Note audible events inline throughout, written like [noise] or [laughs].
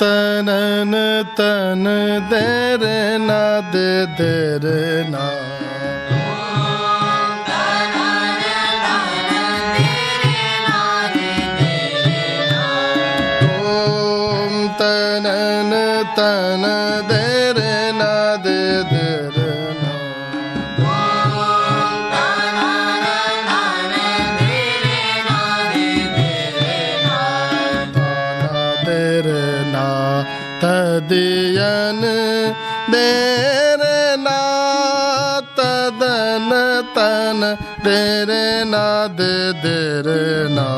तन तन् धररेना धरेना देर ना दे देर ना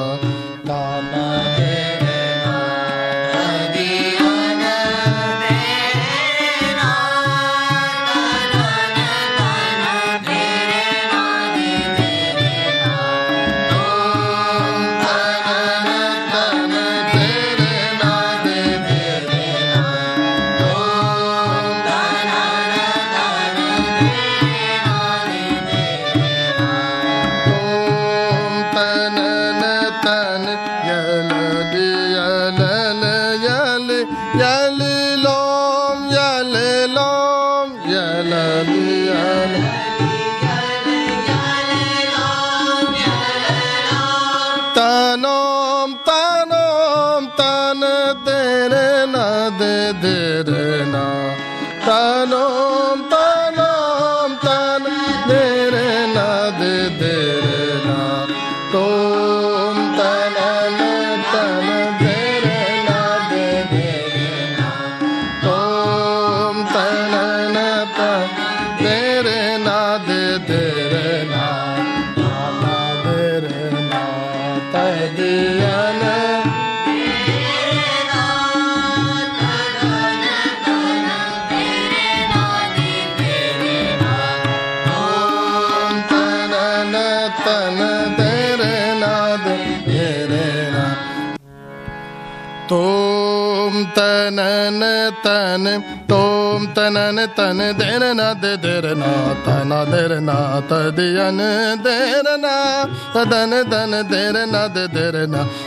तनन तन तोम तनन तन देर ना दे देर ना तना देर ना तदियन देर ना तदन दन देर ना दे देर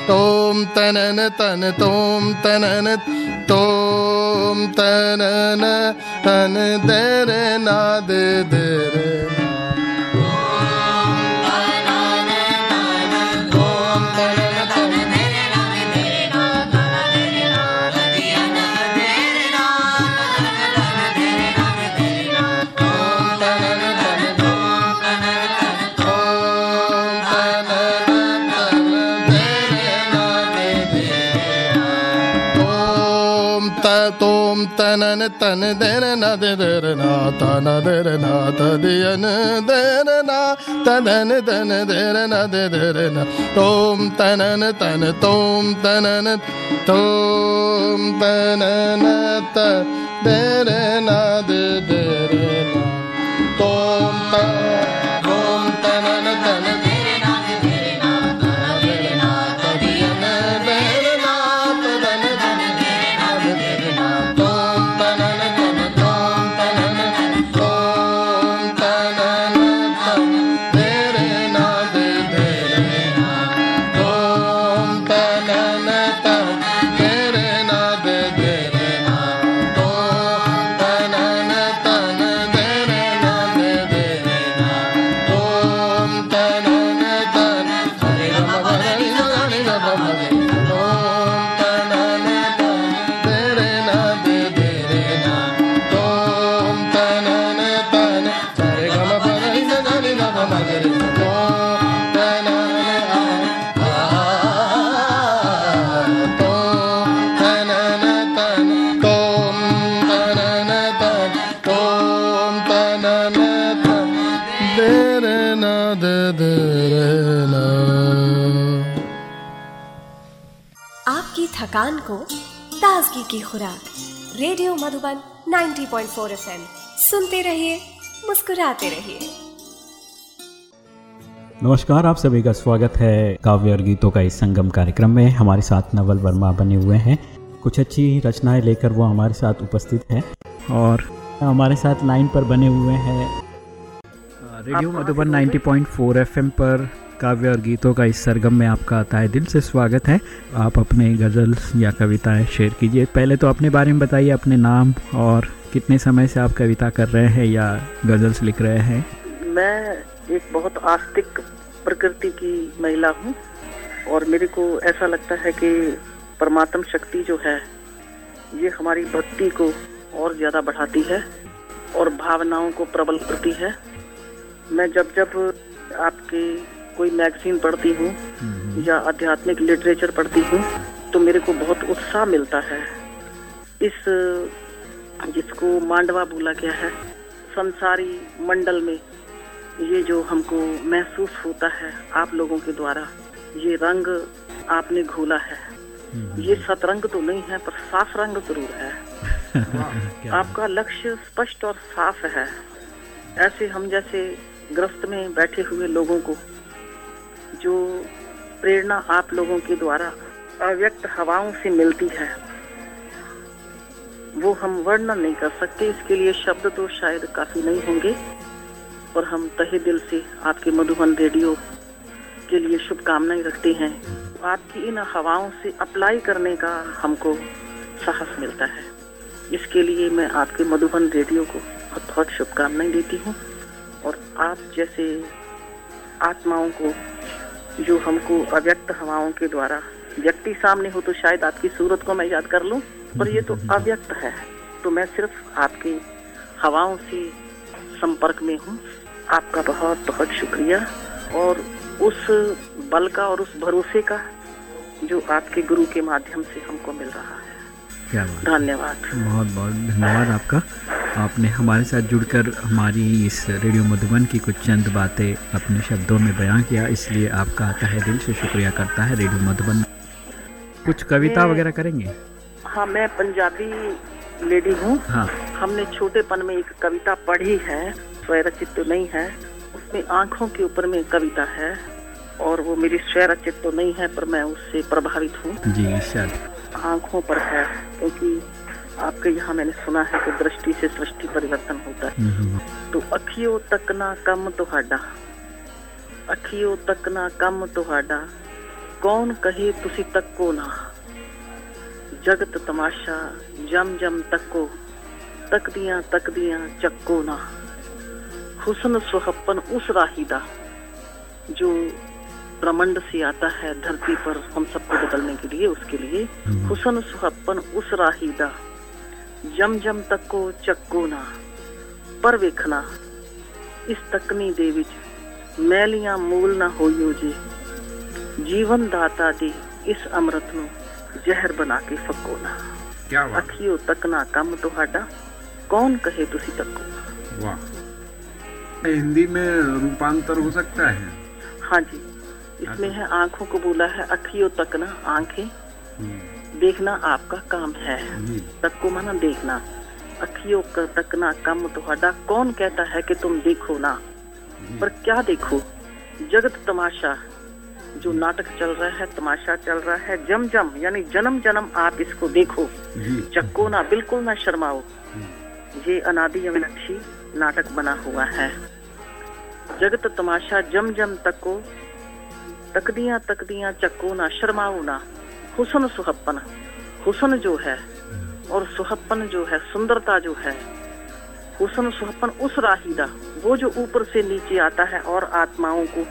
तोम तनन तन तोम तनन तोम तनन तन देर ना दे देर तोम तनन तन देर न दे देर ना तन देर ना तदियन देर ना तदन तन देर न दे देर ना तोम तनन तन तोम तनन तोम ताजगी की खुराक। Radio Madhuban 90.4 FM. सुनते रहिए मुस्कुराते रहिए। नमस्कार आप सभी का स्वागत है काव्य और गीतों का इस संगम कार्यक्रम में। हमारे साथ नवल वर्मा बने हुए हैं। कुछ अच्छी रचनाएँ लेकर वो हमारे साथ उपस्थित हैं। और हमारे साथ लाइन पर बने हुए हैं। रेडियो मधुबन 90.4 एफएम पर काव्य और गीतों का इस सरगम में आपका ताय दिल से स्वागत है। आप अपने गज़ल्स या कविताएँ शेयर कीजिए। पहले तो अपने बारे में बताइए, अपने नाम और कितने समय से आप कविता कर रहे हैं या गज़ल्स लिख रहे हैं? मैं एक बहुत आस्तिक प्रकृति की महिला हूँ और मेरे को ऐसा लगता है कि परमात्म शक्ति जो है, ये हमारी भक्ति को और ज़्यादा बढ़ाती है और भावनाओं को प्रबल करती है। मैं जब जब आपके कोई मैगजीन पढ़ती हूँ या आध्यात्मिक लिटरेचर पढ़ती हूँ तो मेरे को बहुत उत्साह मिलता है। इस जिसको मांडवा बोला गया है संसारी मंडल में ये जो हमको महसूस होता है आप लोगों के द्वारा ये रंग आपने घोला है। ये सतरंग तो नहीं है पर साफ़ रंग ज़रूर है। [laughs] आपका लक्ष्य स्पष्ट और साफ़ है। ऐसे हम जैसे ग्रस्त में बैठे हुए लोगों को जो प्रेरणा आप लोगों के द्वारा अव्यक्त हवाओं से मिलती है, वो हम वर्णन नहीं कर सकते। इसके लिए शब्द तो शायद काफ़ी नहीं होंगे। और हम तहे दिल से आपके मधुबन रेडियो के लिए शुभकामनाएँ रखते हैं। आपकी इन हवाओं से अप्लाई करने का हमको साहस मिलता है। इसके लिए मैं आपके मधुबन रेडियो को बहुत बहुत शुभकामनाएँ देती हूँ। और आप जैसे आत्माओं को जो हमको अव्यक्त हवाओं के द्वारा व्यक्ति सामने हो तो शायद आपकी सूरत को मैं याद कर लूँ पर ये तो अव्यक्त है। तो मैं सिर्फ़ आपकी हवाओं से संपर्क में हूँ। आपका बहुत बहुत शुक्रिया। और उस बल का और उस भरोसे का जो आपके गुरु के माध्यम से हमको मिल रहा है। क्या बात धन्यवाद। बहुत बहुत धन्यवाद आपका। आपने हमारे साथ जुड़कर हमारी इस रेडियो मधुबन की कुछ चंद बातें अपने शब्दों में बयां किया इसलिए आपका तहे दिल से शुक्रिया करता है रेडियो मधुबन। कुछ कविता वगैरह करेंगे? हाँ मैं पंजाबी लेडी हूँ। हाँ। हमने छोटेपन में एक कविता पढ़ी है स्वरचित तो नहीं है। उसमें आँखों के ऊपर में कविता है और वो मेरी स्वरचित तो नहीं है पर मैं उससे प्रभावित हूँ। जी इरशाद आंखों पर है क्योंकि आपके यहाँ मैंने सुना है कि दृष्टि से सृष्टि परिवर्तन होता है हम्म, हम्म, तो अखियों तक ना कम ਤੁਹਾਡਾ ਅਖੀਓ ਤੱਕ ਨਾ ਕੰਮ ਤੁਹਾਡਾ ਕੌਣ ਕਹੇ ਤੁਸੀਂ ਤੱਕੋ ਨਾ ਜਗਤ ਤਮਾਸ਼ਾ ਜਮ ਜਮ ਤੱਕੋ ਤੱਕਦੀਆਂ ਤੱਕਦੀਆਂ ਚੱਕੋ ਨਾ ਹੁਸਨ ਸੁਹੱਪਨ उस राही दा जो ब्रह्मांड से आता है धरती पर हम सबको बदलने के लिए उसके लिए हुसन सुहप्पन उस राही दा ਜਮ ਜਮ ਤੱਕੋ ਚੱਕੋ ਨਾ ਪਰ ਵੇਖਣਾ ਇਸ ਤਕਨੀ ਦੇ ਵਿੱਚ ਮੈਲੀਆਂ ਮੂਲ ਨਾ ਹੋਈਓ ਜੀ ਜੀਵਨ ਦਾਤਾ ਦੀ ਇਸ ਅੰਮ੍ਰਿਤ ਨੂੰ ਜ਼ਹਿਰ ਬਣਾ ਕੇ ਫੱਕੋ ਨਾ क्या बात ਅੱਖੀਓ ਤੱਕ ਨਾ ਕੰਮ ਤੁਹਾਡਾ ਕੌਣ ਕਹੇ ਤੁਸੀਂ ਤੱਕੋ वाह हिंदी में रूपांतर हो सकता है हाँ जी इसमें है आँखों को बोला है अखियों तकना आँखें। हम्म। देखना आपका काम है। हम्म। तको माना देखना। अखियों का तकना कम तुहाडा। कौन कहता है कि तुम देखो ना? हम्म। पर क्या देखो? जगत तमाशा। जो नाटक चल रहा है तमाशा चल रहा है जम जम यानी जन्म जन्म आप इसको देखो। चक्को ना बिल्कुल ना शर्माओ। ये अनादि अविनाशी नाटक बना हुआ है। जगत तमाशा जम जम तक को तकदियाँ तकदियाँ चक्को ना शर्माओ ना हुसन सुहप्पन हुसन जो है और सुहप्पन जो है सुंदरता जो है हुसन सुहप्पन उस राही दा वो जो ऊपर से नीचे आता है और आत्माओं को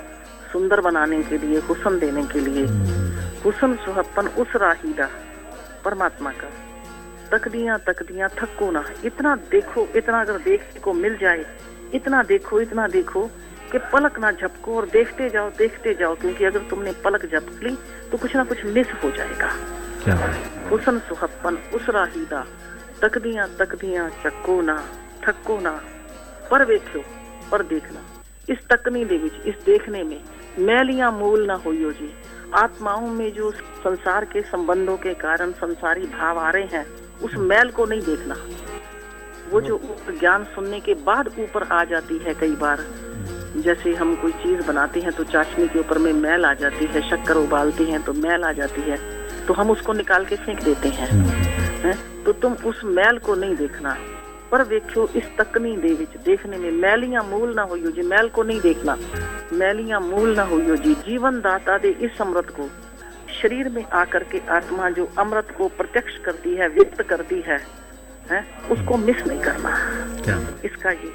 सुंदर बनाने के लिए हुसन देने के लिए हुसन सुहप्पन उस राही दा परमात्मा का तकदियाँ तकदियाँ थको ना इतना देखो इतना अगर देखने को मिल जाए इतना देखो इतना देखो कि पलक ना झपको और देखते जाओ देखते जाओ क्योंकि अगर तुमने पलक झपक ली तो कुछ ना कुछ मिस हो जाएगा। हुसन सुहप्पन उसरा हीदा तकदियाँ तकदियाँ चको ना थको ना पर वेखो पर देखना। इस तकनी दे विच इस देखने में मैलियाँ मूल ना होइयो जी। आत्माओं में जो संसार के संबंधों के कारण संसारी भाव आ रहे हैं उस मैल को नहीं देखना। वो जो ज्ञान सुनने के बाद ऊपर आ जाती है कई बार जैसे हम कोई चीज बनाते हैं तो चाशनी के ऊपर में मैल आ जाती है शक्कर उबालते हैं तो मैल आ जाती है तो हम उसको निकाल के फेंक देते हैं हैं? तो तुम उस मैल को नहीं देखना पर ਪਰ ਵੇਖਿਓ ਇਸ ਤਕਨੀ ਦੇ ਵਿੱਚ ਦੇਖਣੇ में मैलियां मूल ना होइयो जी मैल को नहीं देखना मैलियां मूल ना होइयो जी जीवन दाता दे इस अमृत को शरीर में आकर के आत्मा जो अमृत को प्रत्यक्ष करती है व्यक्त करती है है उसको मिस नहीं करना क्या इसका ये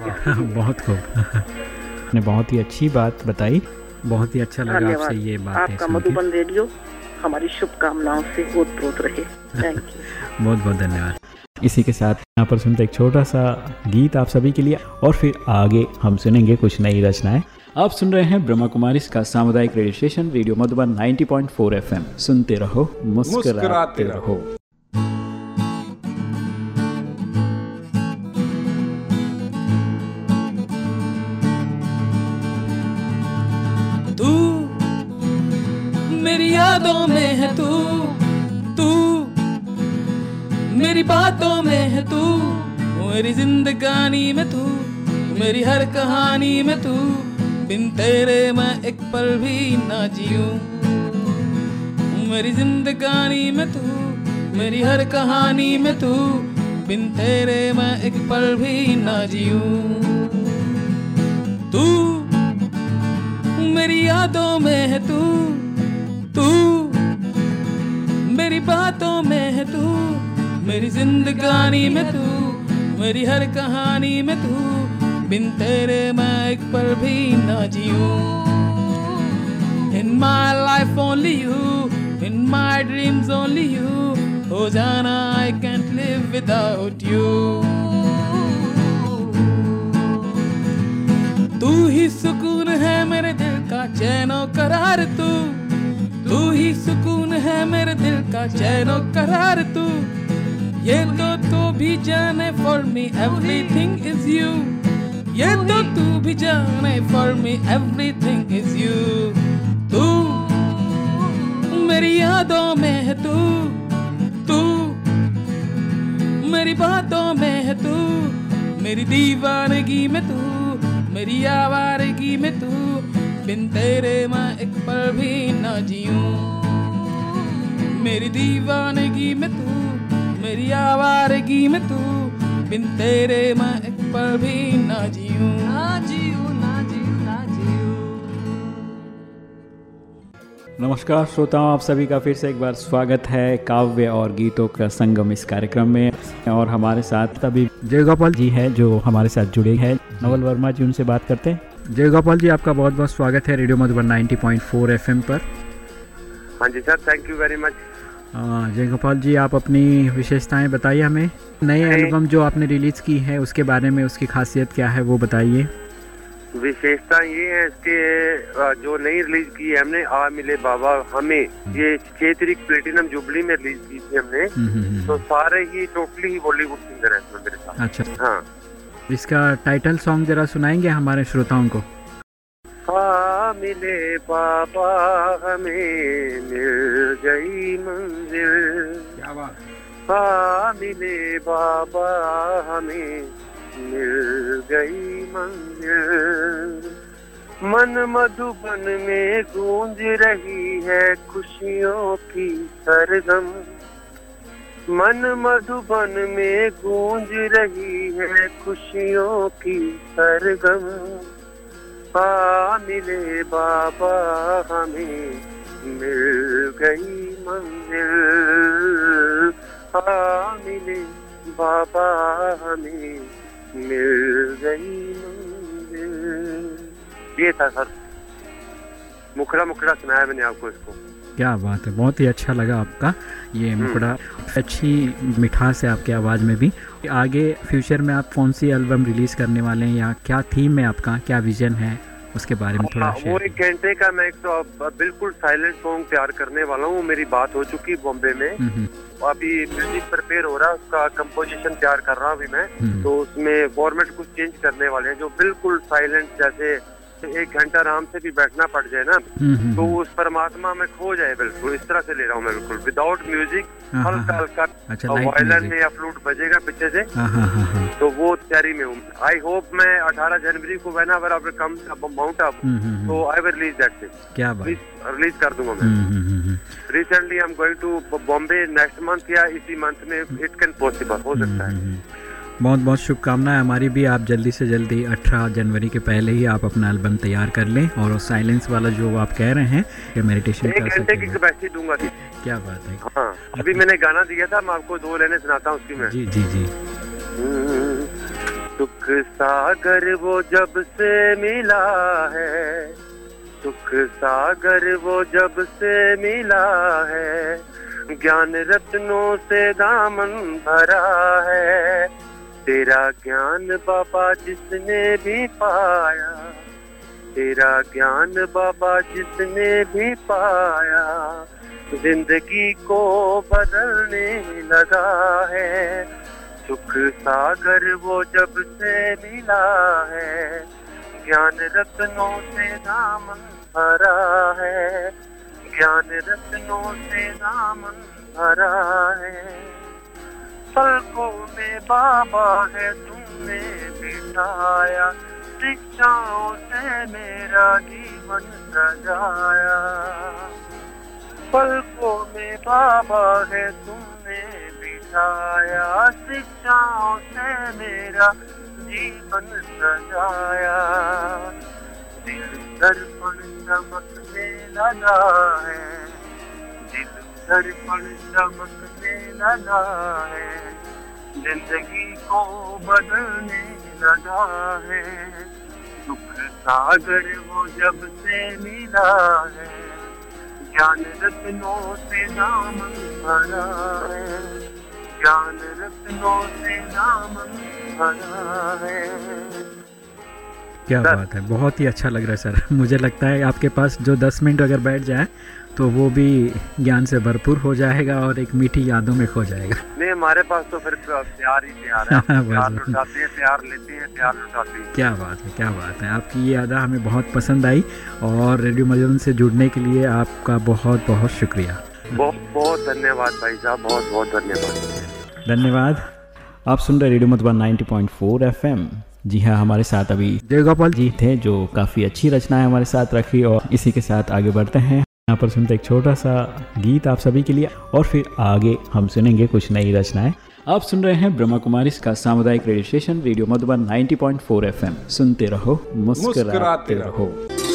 [laughs] बहुत खूब। आपने बहुत ही अच्छी बात बताई। बहुत ही अच्छा लगा आपसे ये बात आपका मधुबन रेडियो हमारी शुभकामनाओं से ओतप्रोत रहे। थैंक यू [laughs] बहुत बहुत धन्यवाद। इसी के साथ यहाँ पर सुनते एक छोटा सा गीत आप सभी के लिए और फिर आगे हम सुनेंगे कुछ नई रचनाएँ। आप सुन रहे हैं ब्रह्मा कुमारी का सामुदायिक radio station radio Madhuban 90.4 FM. सुनते रहो मुस्कुराते मुस्कुराते रहो। यादों में है तू तू। मेरी बातों में है तू, मेरी जिंदगानी में तू, मेरी हर कहानी में तू। बिन तेरे मैं एक पल भी ना जीऊं मेरी जिंदगानी में तू, मेरी हर कहानी में तू। बिन तेरे मैं एक पल भी ना जीऊं तू, मेरी यादों में है तू तू। मेरी बातों में है तू, मेरी जिंदगानी में तू, मेरी हर कहानी में तू, बिन तेरे मैं एक पल भी ना जीऊं। In my life only you in my dreams only you हो जाना I can't live without you तू ही सुकून है मेरे दिल का, चैनो करार तू तू ही सुकून है मेरे दिल का चैनो करार तू। ये तो तू भी जाने for me everything is you ये तो तू भी जाने for me everything is you तू मेरी यादों में है तू। तू मेरी बातों में है तू। मेरी दीवानगी में तू, मेरी आवारगी में तू। बिन तेरे मैं एक पल भी ना जीऊं। मेरी दीवानगी में तू मेरी आवारगी में तू बिन तेरे मैं एक पल भी ना जीऊं। ना जीऊं ना जीऊं ना नमस्कार श्रोताओं आप सभी का फिर से एक बार स्वागत है काव्य और गीतों का संगम इस कार्यक्रम में। और हमारे साथ अभी जयगोपाल जी है जो हमारे साथ जुड़े हैं। नवल वर्मा जी उनसे बात करते हैं। जय गोपाल जी आपका बहुत बहुत स्वागत है रेडियो मधुबन 90.4 एफएम पर। हाँ जी sir thank you very much जय गोपाल जी आप अपनी विशेषताएँ बताइए हमें। नए एल्बम जो आपने रिलीज़ की है उसके बारे में उसकी खासियत क्या है वो बताइए। विशेषता ये है इसके जो नई रिलीज़ की है हमने आ मिले बाबा हमें ये छह तारीख प्लेटिनम जुबली में रिलीज़ की थी हमने। हम्म, हम्म, हम्म। तो सारे ही टोटली ही बॉलीवुड सिंगर है मेरे साथ। अच्छा। हाँ। इसका टाइटल सॉन्ग जरा सुनाएँगे हमारे श्रोताओं को? आ मिले बाबा हमें मिल गई मंजिल। क्या बात आ मिले बाबा हमें मिल गई मंजिल। मन मधुबन में गूंज रही है खुशियों की सरगम। मन मधुबन में गूंज रही है खुशियों की सरगम। आ मिले बाबा हमें, मिल गई मंजिल। आ मिले बाबा हमें, मिल गई मंजिल। ये था सर। मुखड़ा मुखड़ा सुनाया मैंने आपको इसको। क्या बात है बहुत ही अच्छा लगा आपका ये मुकड़ा। अच्छी मिठास है आपकी आवाज़ में भी। आगे फ्यूचर में आप कौन सी एल्बम रिलीज़ करने वाले हैं या क्या थीम है आपका क्या विजन है उसके बारे में थोड़ा हाँ, वो एक घंटे का मैं एक तो बिल्कुल साइलेंट सॉन्ग तैयार करने वाला हूँ मेरी बात हो चुकी बॉम्बे में। हम्म, हम्म, अभी म्यूज़िक प्रिपेयर हो रहा है उसका कंपोजिशन तैयार कर रहा हूँ अभी मैं। हम्म। तो उसमें फॉर्मेट कुछ चेंज करने वाले हैं जो बिल्कुल साइलेंट जैसे एक घंटा आराम से भी बैठना पड़ जाए ना हम्म, हम्म, तो उस परमात्मा में खो जाए बिल्कुल इस तरह से ले रहा हूँ मैं बिल्कुल। विदाउट म्यूज़िक हाँ, हाँ, हल्का हाँ। हल्का। अच्छा, वायलिन में या फ्लूट बजेगा पीछे से हाँ हाँ हाँ हाँ। तो वो तैयारी में हूँ। आई होप मैं 18 जनवरी को whenever I come mount up hmm, hmm, तो आई विल रिलीज़ दैट क्या रिलीज़ कर दूँगा मैं। Hmm, hmm, hmm, hmm, recently I am going to Bombay next month या इसी मंथ में इट कैन पॉसिबल हो सकता है। हम्म, हम्म। बहुत बहुत शुभकामनाएँ। हमारी भी आप जल्दी से जल्दी 18 जनवरी के पहले ही आप अपना एल्बम तैयार कर लें और साइलेंस वाला जो आप कह रहे हैं कि मेडिटेशन एक कर घंटे की सकते हैं। कैपेसिटी दूँगा क्या बात है। हाँ अभी मैंने गाना दिया था मैं आपको दो लेने सुनाता हूँ उसकी मैं। जी जी जी। सुख सागर वो जब से मिला है सुख सागर वो जब से मिला है ज्ञान रत्नों से दामन भरा है तेरा ज्ञान बाबा जिसने भी पाया, तेरा ज्ञान बाबा जिसने भी पाया, ज़िंदगी को बदलने लगा है। सुख सागर वो जब से मिला है, ज्ञान रत्नों से दामन भरा है, ज्ञान रत्नों से दामन भरा है। पलकों में बाबा है तुमने बिठाया। शिक्षाओं से मेरा जीवन सजाया। पलकों में बाबा है तुमने बिठाया। शिक्षाओं से मेरा जीवन सजाया। दिल दर्पण चमकने लगा है। दिल दर्पण चमकने लगा है, ज़िंदगी को बदलने लगा है। सुख सागर वो जब से मिला है, ज्ञान रत्नों से नाम भरा है। ज्ञान रत्नों से नाम भरा है। क्या सर। बात है बहुत ही अच्छा लग रहा है सर। [laughs] मुझे लगता है आपके पास जो 10 मिनट अगर बैठ जाए तो वो भी ज्ञान से भरपूर हो जाएगा और एक मीठी यादों में खो जाएगा। [laughs] नहीं हमारे पास तो फिर प्यार ही प्यार है। [laughs] प्यार। लुटाते हैं प्यार लेते हैं प्यार लुटाते हैं। क्या बात है क्या बात है। आपकी ये यादा हमें बहुत पसंद आई और रेडियो मजन से जुड़ने के लिए आपका बहुत बहुत शुक्रिया। बहुत बहुत धन्यवाद भाई साहब बहुत बहुत धन्यवाद। धन्यवाद। आप सुन रहे रेडियो मधुबन 90.4 एफएम। जी हाँ हमारे साथ अभी जयगोपाल जी थे जो काफ़ी अच्छी रचनाएँ हमारे साथ रखी और इसी के साथ आगे बढ़ते हैं। यहाँ पर सुनते एक छोटा सा गीत आप सभी के लिए और फिर आगे हम सुनेंगे कुछ नई रचनाएँ। आप सुन रहे हैं ब्रह्मा कुमारी का सामुदायिक radio station radio Madhuban 90.4 FM. सुनते रहो मुस्कुराते रहो, रहो।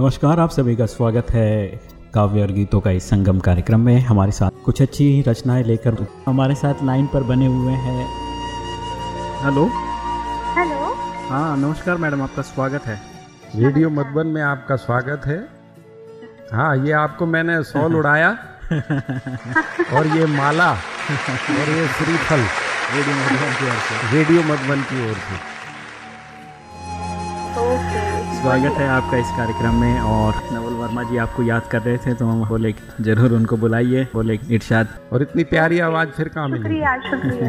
नमस्कार आप सभी का स्वागत है काव्य और गीतों का इस संगम कार्यक्रम में। हमारे साथ कुछ अच्छी रचनाएँ लेकर हमारे साथ लाइन पर बने हुए हैं। हेलो। हेलो। हाँ नमस्कार मैडम आपका स्वागत है। रेडियो मधुबन में आपका स्वागत है। हाँ ये आपको मैंने सॉल उड़ाया [laughs] और ये माला और ये श्रीफल रेडियो मधुबन की ओर से। रेडियो मधुबन की ओर से। स्वागत है आपका इस कार्यक्रम में और नवल वर्मा जी आपको याद कर रहे थे तो हम बोले ज़रूर उनको बुलाइए बोले इरशाद। और इतनी प्यारी आवाज़ फिर कहाँ मिली? शुक्रिया शुक्रिया।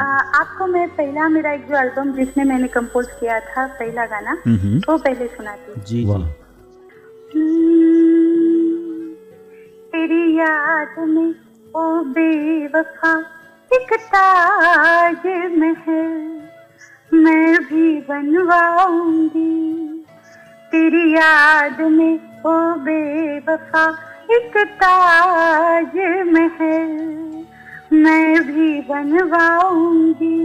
[laughs] आ, आपको मैं पहला मेरा एक जो एल्बम जिसमें मैंने कंपोज किया था पहला गाना वो पहले सुनाती। जी। वाह। हम्म, तेरी याद में ओ बेवफा एक ताज महल मैं भी बनवाऊँगी। तेरी याद में ओ बेवफा, एक ताज महल। मैं भी बनवाऊँगी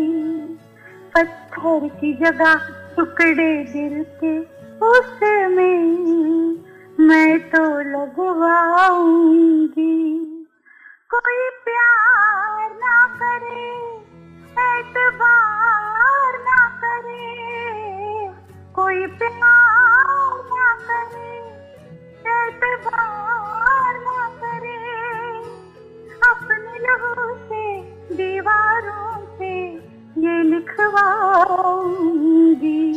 पत्थर की जगह टुकड़े दिल के उसमें। मैं तो लगवाऊँगी। कोई प्यार ना करे, एतबार ना करे। कोई प्यार लिखवाऊँगी।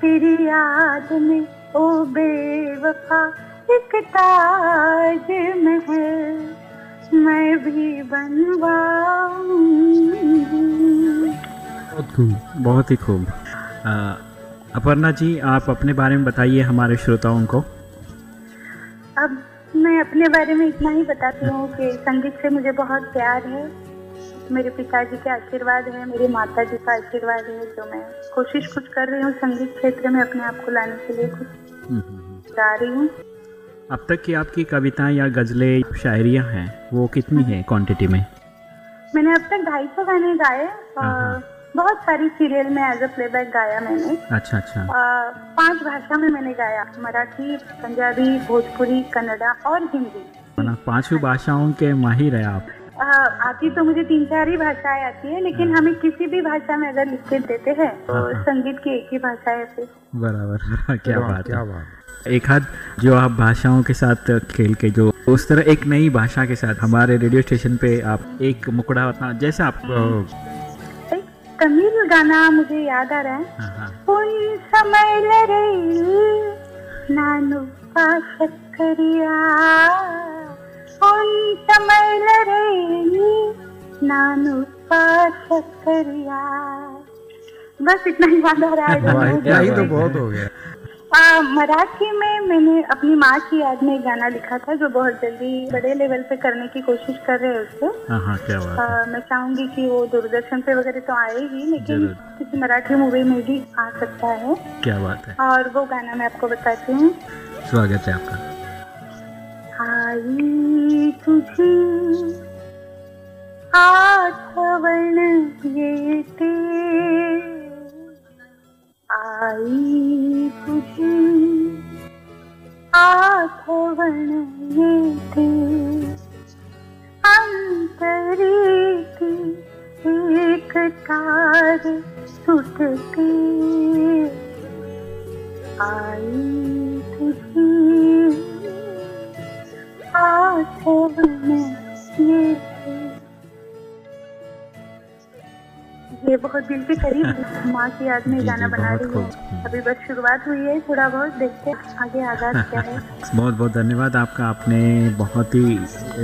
तेरी याद में, ओ बेवफा, एक ताज महल मैं भी बनवाऊँगी। बहुत खूब, बहुत ही खूब। अपर्णा जी आप अपने बारे में बताइए हमारे श्रोताओं को अब मैं अपने बारे में इतना ही बताती हूँ कि संगीत से मुझे बहुत प्यार है मेरे पिताजी के आशीर्वाद है मेरी माता जी का आशीर्वाद है जो मैं कोशिश कुछ कर रही हूँ संगीत क्षेत्र में अपने आप को लाने के लिए कुछ हम्म। गा रही हूँ अब तक की आपकी कविताएँ या गजलें शायरियाँ हैं वो कितनी है क्वांटिटी में मैंने अब तक ढाई सौ गाने गाए हाँ। और बहुत सारी सीरियल में एज अ प्लेबैक गाया मैंने। अच्छा अच्छा। आ, पाँच भाषा में मैंने गाया। मराठी पंजाबी भोजपुरी कन्नड़ा और हिंदी। पाँचों भाषाओं के माहिर है आप। आ, आती तो मुझे तीन चार ही भाषाएँ आती है लेकिन हमें किसी भी भाषा में अगर लिख के देते हैं तो हाँ। संगीत की एक ही भाषा है फिर। बराबर [laughs] क्या बात क्या है। बात एक हाथ जो आप भाषाओं के साथ खेल के जो उस तरह एक नई भाषा के साथ हमारे रेडियो स्टेशन पे आप एक मुकड़ा अपना जैसा आप तमिल गाना मुझे याद आ रहा है। हाँ, हाँ, उन समय नानु समय नानु बस इतना ही याद आ रहा है। इतना ही तो बहुत हो गया। आ, मराठी में मैंने अपनी माँ की याद में एक गाना लिखा था जो बहुत जल्दी बड़े लेवल पे करने की कोशिश कर रहे हैं उसको। हाँ हाँ क्या बात आ, मैं चाहूँगी कि वो दूरदर्शन पे वगैरह तो आएगी लेकिन किसी मराठी मूवी में भी आ सकता है। क्या बात है। और वो गाना मैं आपको बताती हूँ। स्वागत है आपका। आई तुझी आठवण आठवण येते अंतरीती एक तार दिल के करीब माँ की याद में गाना बना रही हूँ। अभी बस शुरुआत हुई है थोड़ा बहुत देखते आगे आगाज़ [laughs] क्या है। बहुत बहुत धन्यवाद आपका। आपने बहुत ही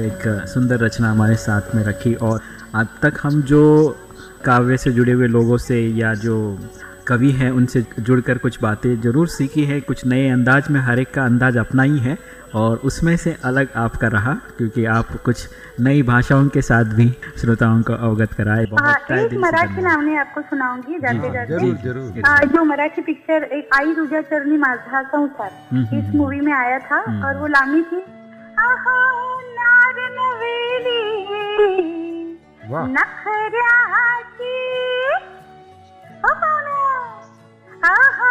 एक सुंदर रचना हमारे साथ में रखी और अब तक हम जो काव्य से जुड़े हुए लोगों से या जो कवि हैं उनसे जुड़कर कुछ बातें ज़रूर सीखी है। कुछ नए अंदाज में हर एक का अंदाज अपना ही है। और उसमें से अलग आपका रहा क्योंकि आप कुछ नई भाषाओं के साथ भी श्रोताओं को अवगत कराए। बहुत एक मराठी। नावने आपको सुनाऊँगी जाते जाते हाँ, जो मराठी पिक्चर एक आई रुजा चरणी माझा संसार हम्म, इस हम्म, मूवी में आया था हम्म। और वो लामी थी। नखऱ्याची आहा,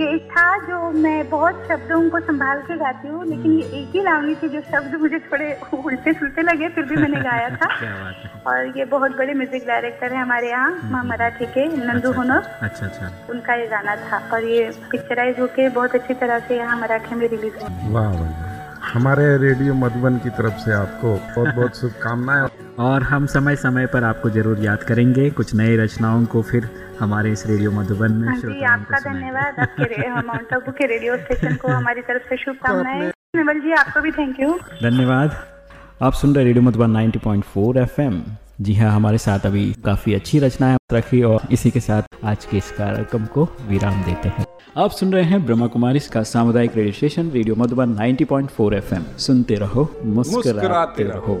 ये था जो मैं बहुत शब्दों को संभाल के गाती हूँ लेकिन ये एक ही लावनी थी जो शब्द मुझे थोड़े उल्टे सुलटे लगे फिर भी मैंने गाया था। [laughs] क्या बात है। और ये बहुत बड़े म्यूज़िक डायरेक्टर है हमारे यहाँ माँ मराठी के नंदू हुनर। अच्छा अच्छा। उनका ये गाना था और ये पिक्चराइज होके बहुत अच्छी तरह से यहाँ मराठी में रिलीज़ हुआ हमारे रेडियो मधुबन की तरफ़ से आपको बहुत बहुत [laughs] शुभकामनाएँ। और हम समय समय पर आपको ज़रूर याद करेंगे कुछ नई रचनाओं को फिर हमारे इस रेडियो मधुबन में हाँ जी आपका धन्यवाद। आपके माउंट आबू [laughs] के रेडियो स्टेशन को हमारी तरफ़ से शुभकामनाएँ [laughs] निर्मल जी आपको भी थैंक यू धन्यवाद। आप सुन रहे रेडियो मधुबन 90.4 एफएम। जी हाँ हमारे साथ अभी काफ़ी अच्छी रचनाएँ रखी और इसी के साथ आज के इस कार्यक्रम को विराम देते हैं। आप सुन रहे हैं ब्रह्मा कुमारी का सामुदायिक radio station radio Madhuban 90.4 FM. सुनते रहो मुस्कुराते मुस्कुराते रहो।